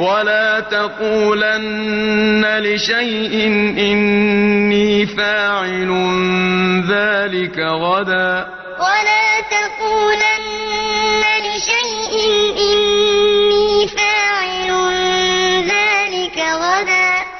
ولا تقولن لشيء إني فاعل ذلك غدا ولا تقولن